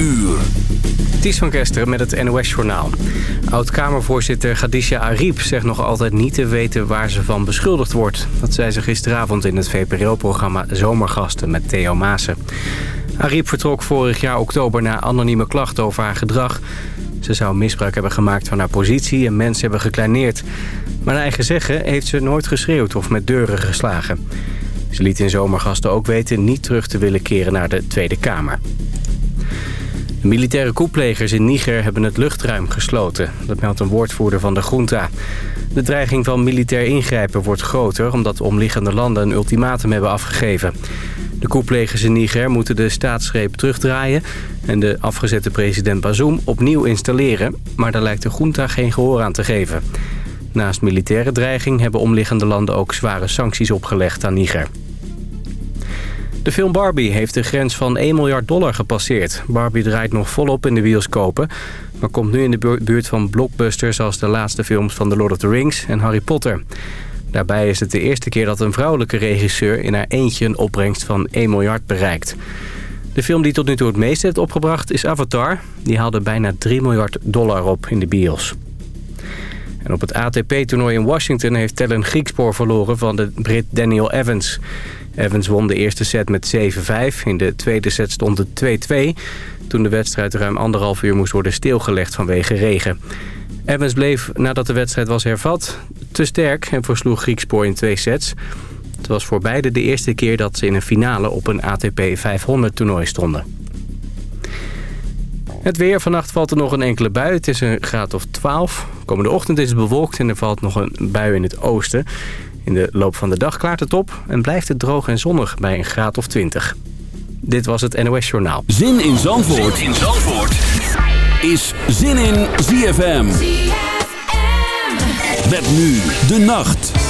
uur. Ties van Kesteren met het NOS-journaal. Oud-Kamervoorzitter Khadija Ariep zegt nog altijd niet te weten waar ze van beschuldigd wordt. Dat zei ze gisteravond in het VPRO-programma Zomergasten met Theo Maassen. Ariep vertrok vorig jaar oktober na anonieme klachten over haar gedrag. Ze zou misbruik hebben gemaakt van haar positie en mensen hebben gekleineerd. Maar naar eigen zeggen heeft ze nooit geschreeuwd of met deuren geslagen. Ze liet in Zomergasten ook weten niet terug te willen keren naar de Tweede Kamer. Militaire koeplegers in Niger hebben het luchtruim gesloten. Dat meldt een woordvoerder van de junta. De dreiging van militair ingrijpen wordt groter... omdat omliggende landen een ultimatum hebben afgegeven. De koeplegers in Niger moeten de staatsgreep terugdraaien... en de afgezette president Bazoum opnieuw installeren... maar daar lijkt de junta geen gehoor aan te geven. Naast militaire dreiging hebben omliggende landen ook zware sancties opgelegd aan Niger. De film Barbie heeft de grens van 1 miljard dollar gepasseerd. Barbie draait nog volop in de bioscopen... maar komt nu in de buurt van blockbusters als de laatste films van The Lord of the Rings en Harry Potter. Daarbij is het de eerste keer dat een vrouwelijke regisseur in haar eentje een opbrengst van 1 miljard bereikt. De film die tot nu toe het meest heeft opgebracht is Avatar. Die haalde bijna 3 miljard dollar op in de bios. En op het ATP-toernooi in Washington heeft Tellen Griekspoor verloren van de Brit Daniel Evans. Evans won de eerste set met 7-5. In de tweede set stond het 2-2. Toen de wedstrijd ruim anderhalf uur moest worden stilgelegd vanwege regen. Evans bleef nadat de wedstrijd was hervat te sterk en versloeg Griekspoor in twee sets. Het was voor beide de eerste keer dat ze in een finale op een ATP 500 toernooi stonden. Het weer. Vannacht valt er nog een enkele bui. Het is een graad of 12. Komende ochtend is het bewolkt en er valt nog een bui in het oosten. In de loop van de dag klaart het op en blijft het droog en zonnig bij een graad of 20. Dit was het NOS Journaal. Zin in Zandvoort, zin in Zandvoort. is Zin in ZFM. ZFM. Met nu de nacht.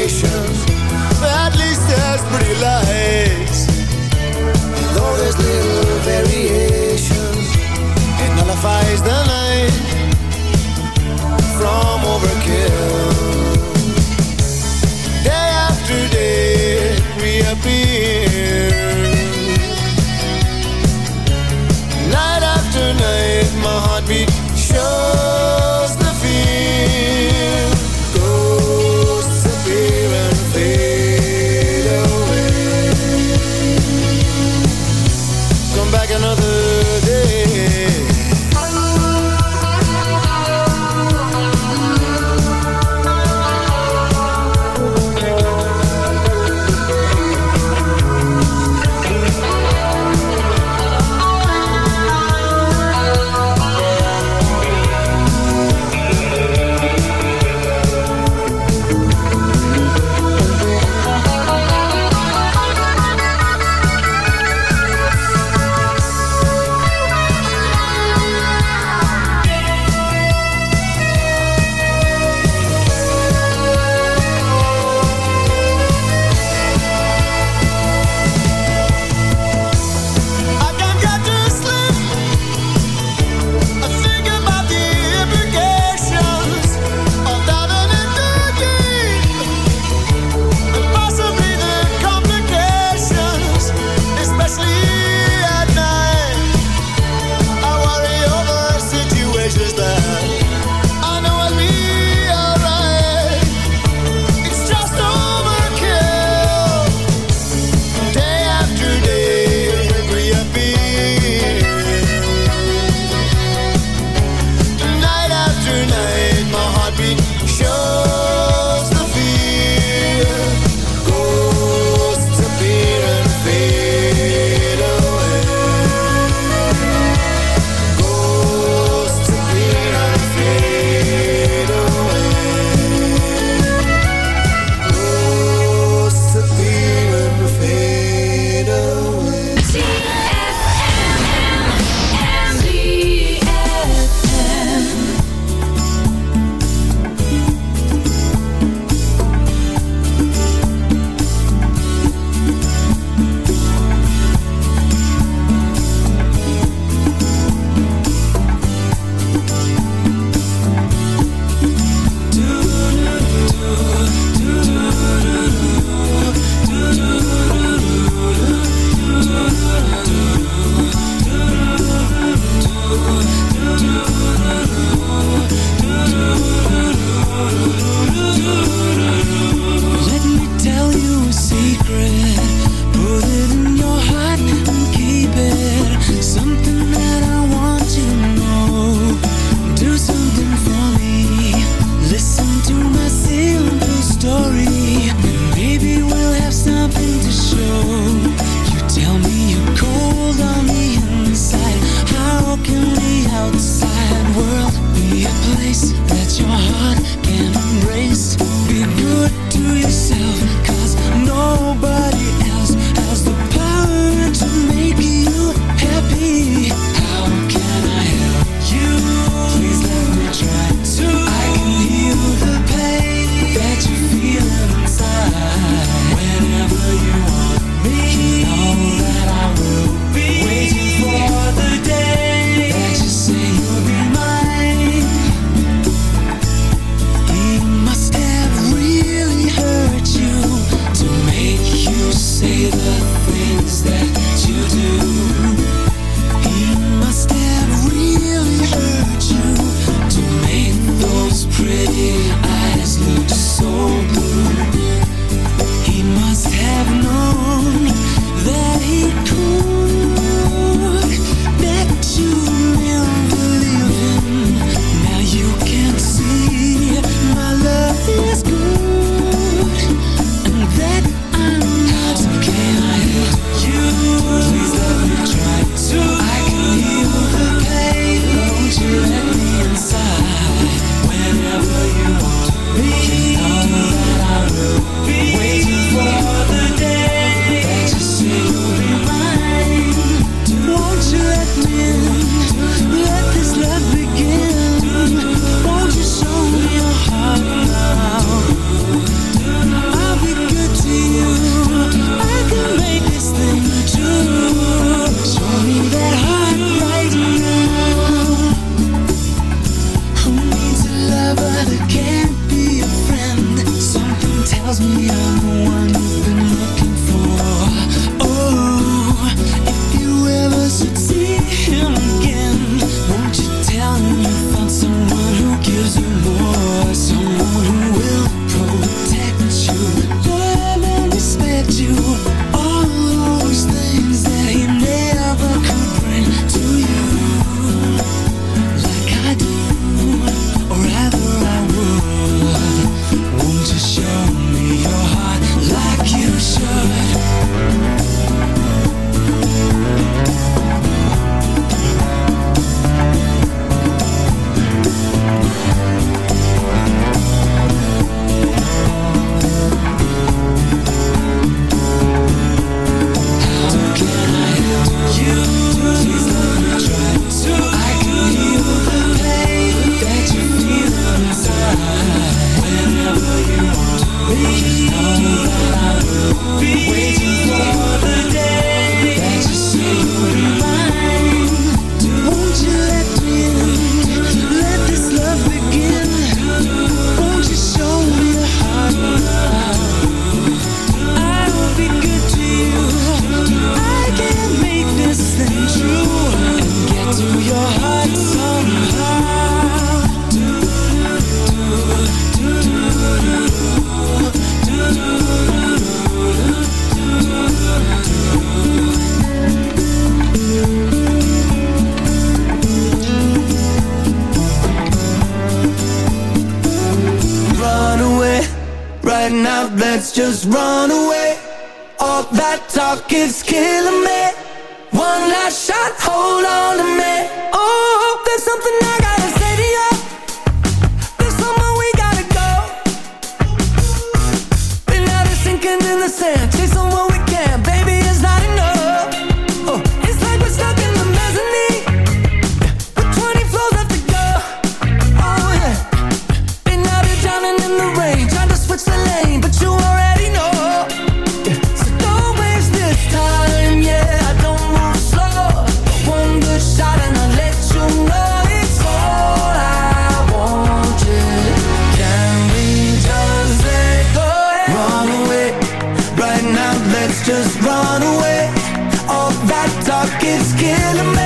There's little variation, it nullifies the night from overkill. Time, yeah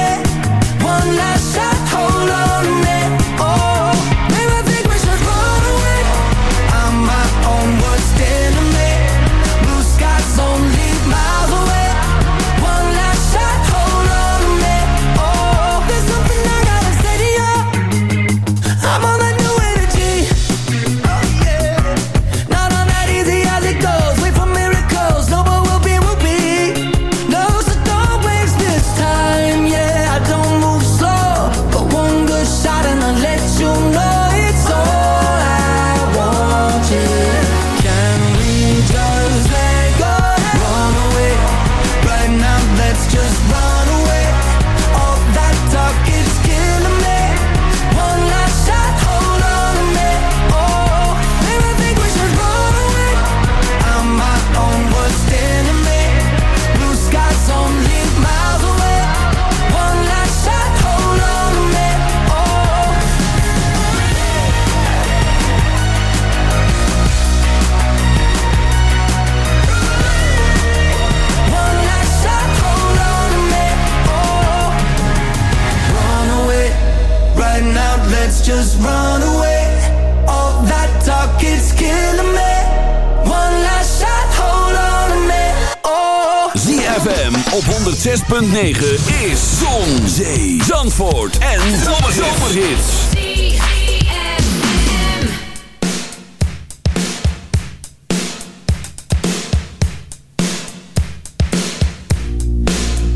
106.9 is Zon, Zee, Zandvoort en Zomerhits.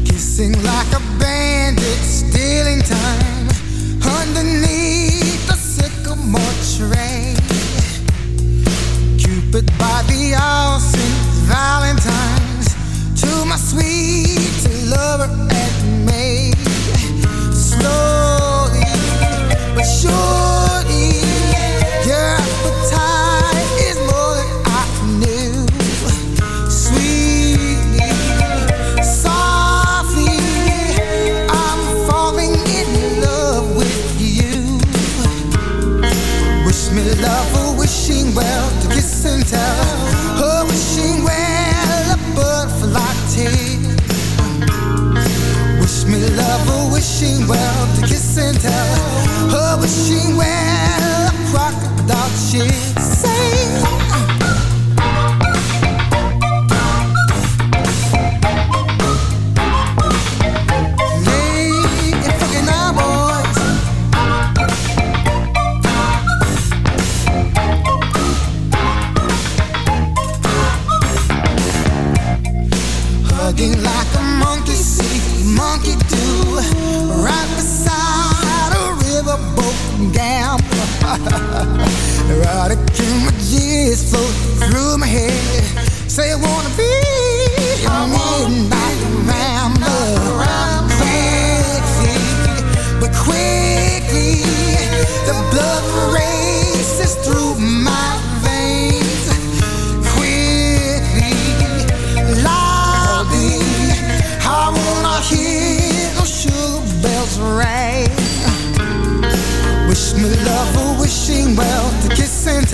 Kissing like a bandit, stealing time underneath the sycamore tree. Cupid by the hour, Valentine's to my sweet lover and me. Slow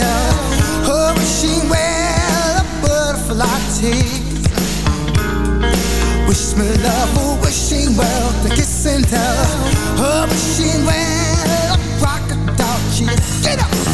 her she wear a butterfly. Wish me love, oh, wishing well, the kiss and tell her a. Get up!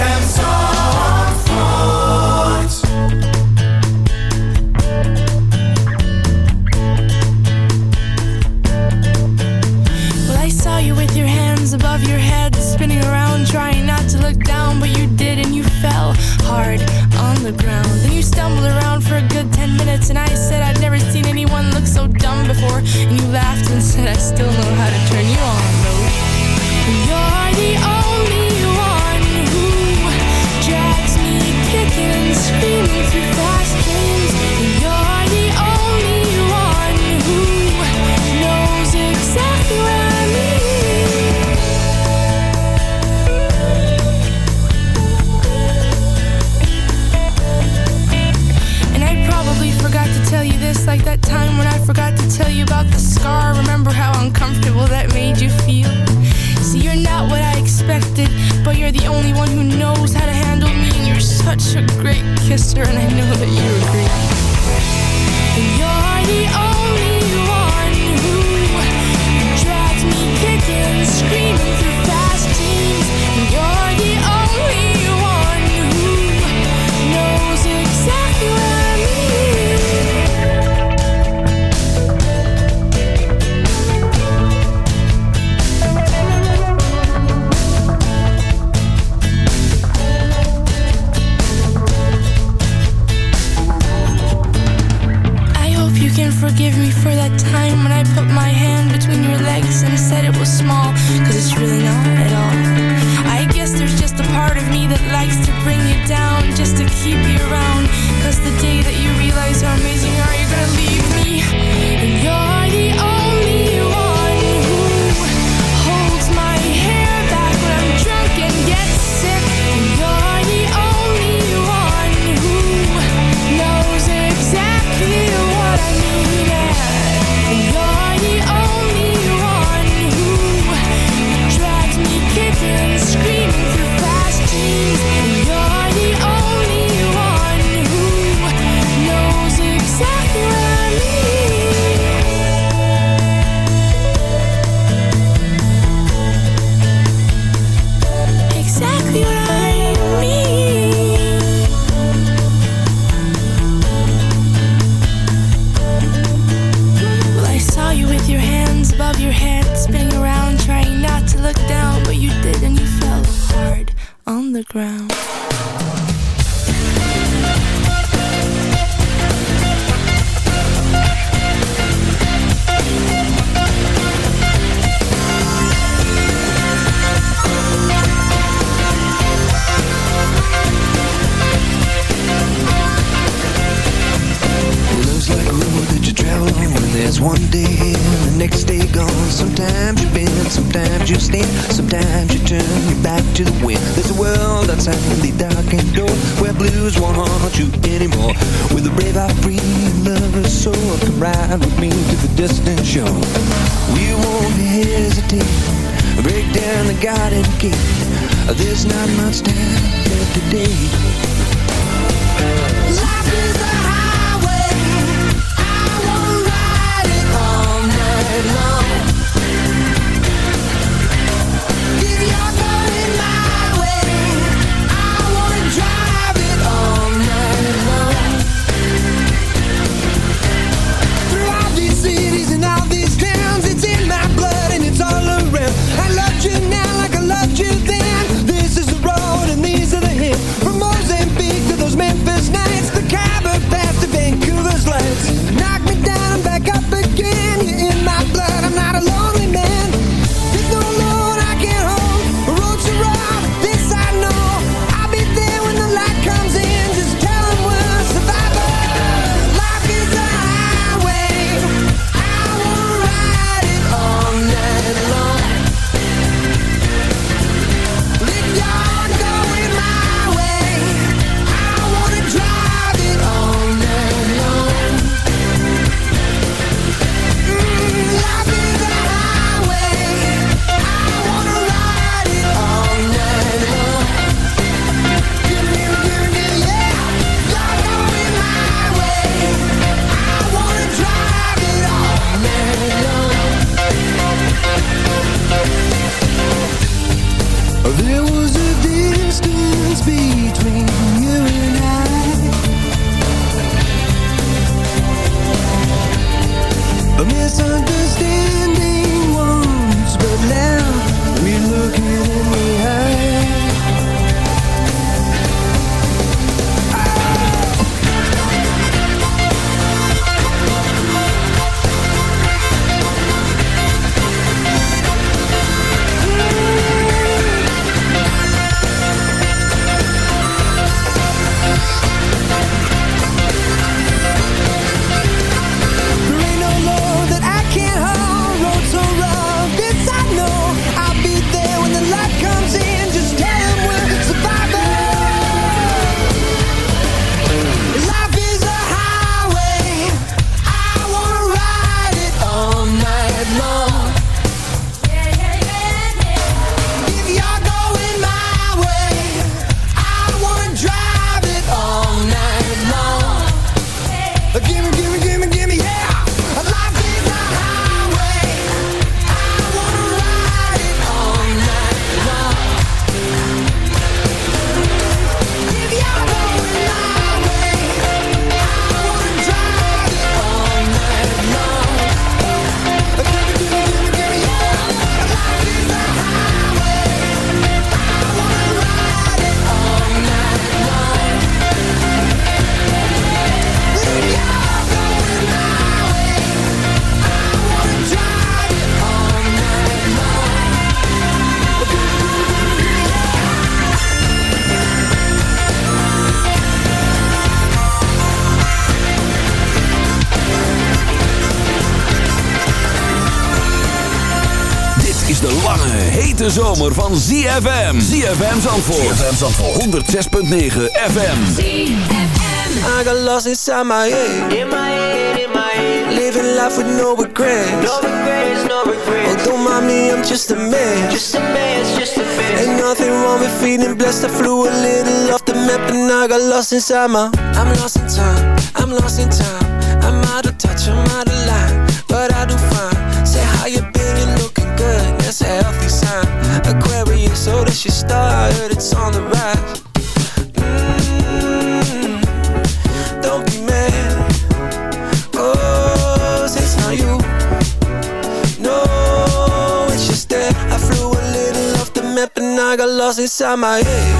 CFM Zandvoort. Hete zomer van ZFM. ZFM Zandvoort. ZFM Zandvoort. 106.9 FM. ZFM. I got lost inside my head. In my head, in my head. Living life with no regrets. No regrets, no regrets. Oh, don't mind me, I'm just a man. Just a man, just a man. Ain't nothing wrong with feeling blessed. I flew a little off the map and I got lost inside my... I'm lost in time, I'm lost in time. I'm out of touch, I'm out of line. It's on the rise. Mm, don't be mad. Cause it's not you. No, it's just that I flew a little off the map and I got lost inside my head,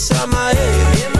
inside my head.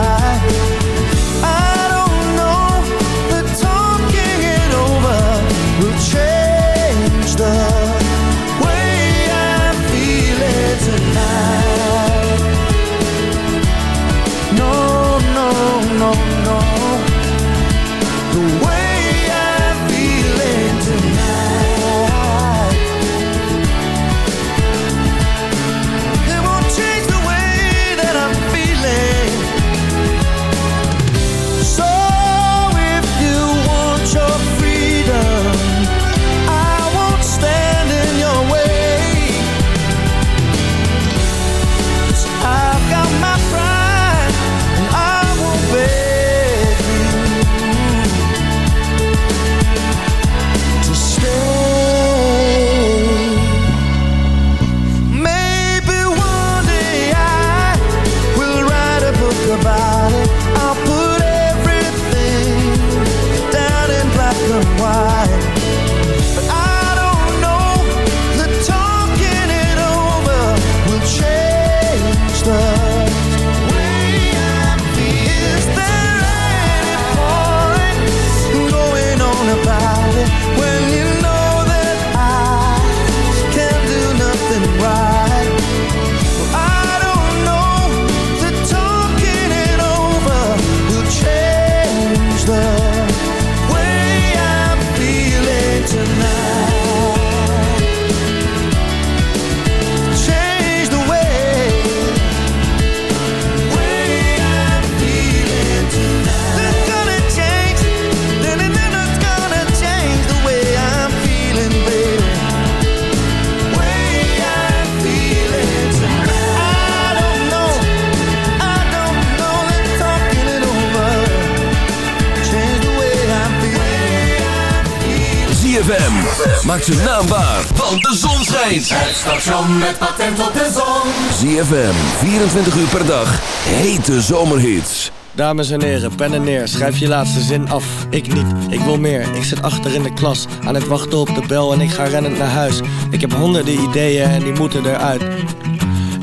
Maak zijn naam waar, want de zon schijnt. Het station met patent op de zon. ZFM, 24 uur per dag. Hete zomerhits. Dames en heren, pen en neer, schrijf je laatste zin af. Ik niet, ik wil meer. Ik zit achter in de klas, aan het wachten op de bel en ik ga rennend naar huis. Ik heb honderden ideeën en die moeten eruit.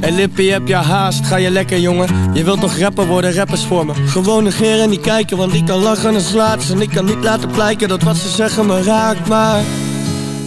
En Lippie, heb je haast? Ga je lekker, jongen? Je wilt toch rapper worden, rappers voor me? Gewoon negeren en niet kijken, want ik kan lachen en slaat En ik kan niet laten blijken dat wat ze zeggen me raakt, maar...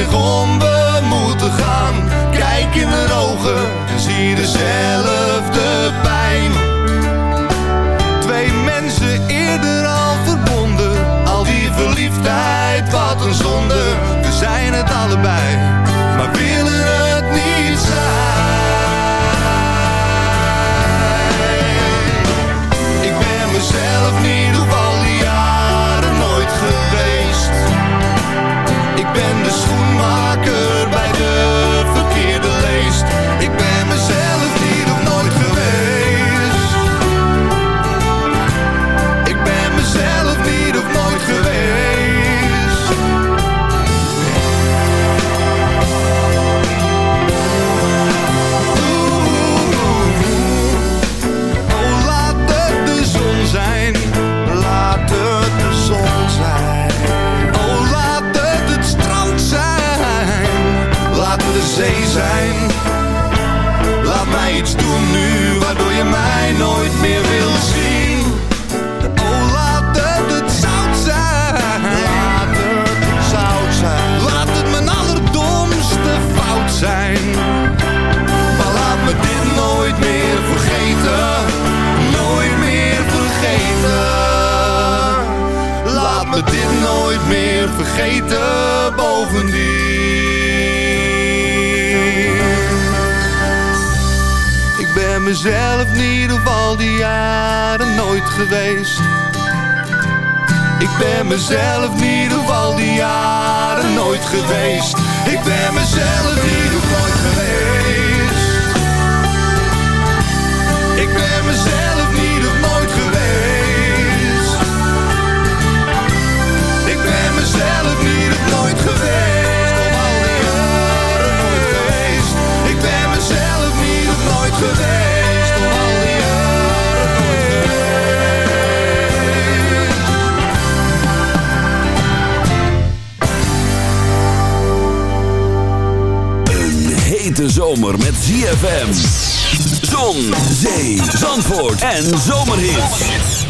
zich om me dit nooit meer vergeten bovendien. Ik ben mezelf in ieder geval die jaren nooit geweest. Ik ben mezelf in ieder geval die jaren nooit geweest. Ik ben mezelf geval nooit geweest. Ik nooit geweest. Al die jaren. Ik ben mezelf niet of nooit geweest. Al die jaren nooit Een hete zomer met ZFM. Zon, zee, zandvoort en zomerhits.